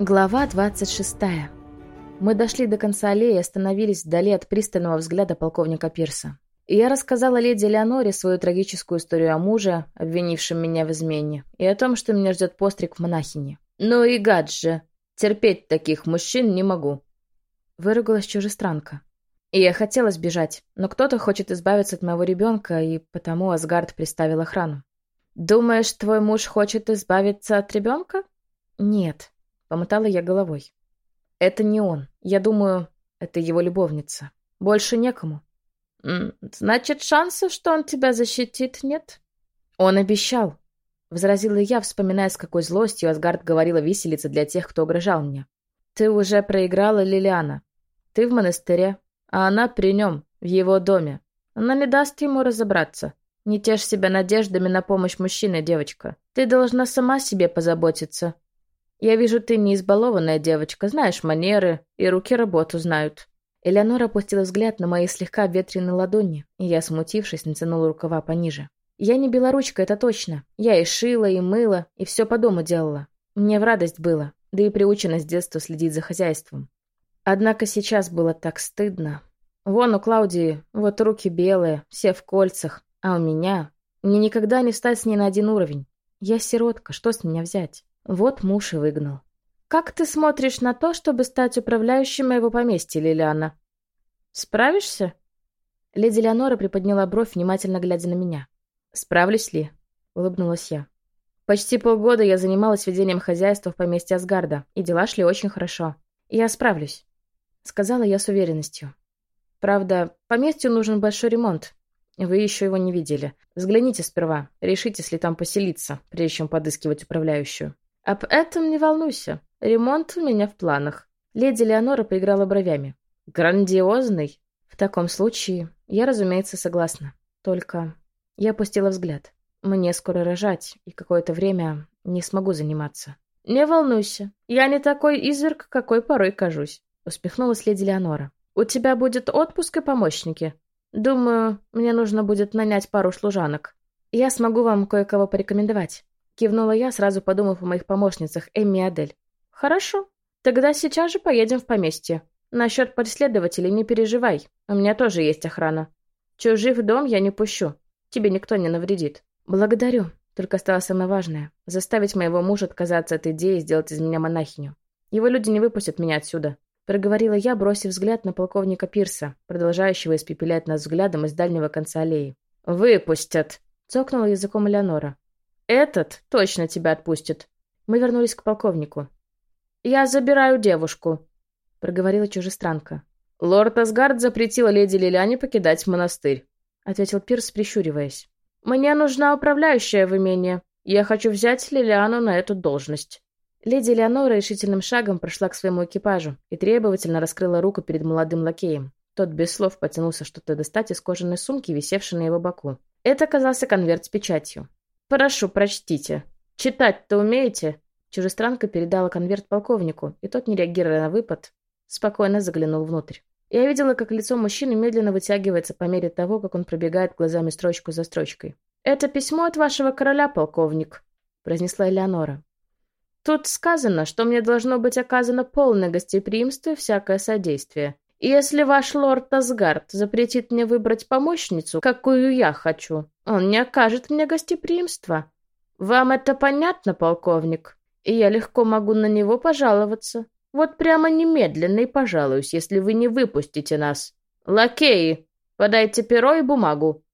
Глава 26. Мы дошли до конца аллеи и остановились вдали от пристального взгляда полковника Пирса. И я рассказала леди Леоноре свою трагическую историю о муже, обвинившем меня в измене, и о том, что меня ждет постриг в монахине. «Ну и гад же! Терпеть таких мужчин не могу!» Выругалась чужестранка. И я хотела сбежать, но кто-то хочет избавиться от моего ребенка, и потому Асгард приставил охрану. «Думаешь, твой муж хочет избавиться от ребенка?» «Нет», Помотала я головой. Это не он. Я думаю, это его любовница. Больше некому. Значит, шансов, что он тебя защитит, нет? Он обещал. Возразила я, вспоминая, с какой злостью Асгард говорила виселица для тех, кто угрожал мне. Ты уже проиграла, Лилиана. Ты в монастыре, а она при нем, в его доме. Она не даст ему разобраться. Не тешь себя надеждами на помощь мужчине, девочка. Ты должна сама себе позаботиться. «Я вижу, ты не избалованная девочка, знаешь манеры, и руки работу знают». Элеонора опустила взгляд на мои слегка ветреные ладони, и я, смутившись, натянула рукава пониже. «Я не белоручка, это точно. Я и шила, и мыла, и все по дому делала. Мне в радость было, да и приучена с детства следить за хозяйством. Однако сейчас было так стыдно. Вон у Клаудии вот руки белые, все в кольцах, а у меня... Мне никогда не встать с ней на один уровень. Я сиротка, что с меня взять?» Вот муж и выгнал. «Как ты смотришь на то, чтобы стать управляющей моего поместья, Лилиана? Справишься?» Леди Леонора приподняла бровь, внимательно глядя на меня. «Справлюсь ли?» — улыбнулась я. «Почти полгода я занималась ведением хозяйства в поместье Асгарда, и дела шли очень хорошо. Я справлюсь», — сказала я с уверенностью. «Правда, поместью нужен большой ремонт. Вы еще его не видели. Взгляните сперва, решите, ли там поселиться, прежде чем подыскивать управляющую». «Об этом не волнуйся. Ремонт у меня в планах». Леди Леонора поиграла бровями. «Грандиозный?» «В таком случае, я, разумеется, согласна. Только...» Я опустила взгляд. «Мне скоро рожать, и какое-то время не смогу заниматься». «Не волнуйся. Я не такой изверг, какой порой кажусь», — успехнулась леди Леонора. «У тебя будет отпуск и помощники. Думаю, мне нужно будет нанять пару служанок. Я смогу вам кое-кого порекомендовать. Кивнула я, сразу подумав о моих помощницах Эмми и Адель. «Хорошо. Тогда сейчас же поедем в поместье. Насчет преследователей не переживай. У меня тоже есть охрана. Чужих в дом я не пущу. Тебе никто не навредит». «Благодарю. Только стало самое важное — заставить моего мужа отказаться от идеи сделать из меня монахиню. Его люди не выпустят меня отсюда», — проговорила я, бросив взгляд на полковника Пирса, продолжающего испепелять нас взглядом из дальнего конца аллеи. «Выпустят!» — цокнула языком Элеонора. «Этот точно тебя отпустит». Мы вернулись к полковнику. «Я забираю девушку», — проговорила чужестранка. «Лорд Асгард запретил леди Лилиане покидать монастырь», — ответил Пирс, прищуриваясь. «Мне нужна управляющая в имении. Я хочу взять Лилиану на эту должность». Леди Леонора решительным шагом прошла к своему экипажу и требовательно раскрыла руку перед молодым лакеем. Тот без слов потянулся что-то достать из кожаной сумки, висевшей на его боку. Это оказался конверт с печатью. «Прошу, прочтите. Читать-то умеете?» Чужестранка передала конверт полковнику, и тот, не реагируя на выпад, спокойно заглянул внутрь. Я видела, как лицо мужчины медленно вытягивается по мере того, как он пробегает глазами строчку за строчкой. «Это письмо от вашего короля, полковник», — произнесла Элеонора. «Тут сказано, что мне должно быть оказано полное гостеприимство и всякое содействие. И если ваш лорд Асгард запретит мне выбрать помощницу, какую я хочу, он не окажет мне гостеприимства. Вам это понятно, полковник? И я легко могу на него пожаловаться. Вот прямо немедленно и пожалуюсь, если вы не выпустите нас. Лакеи, подайте перо и бумагу.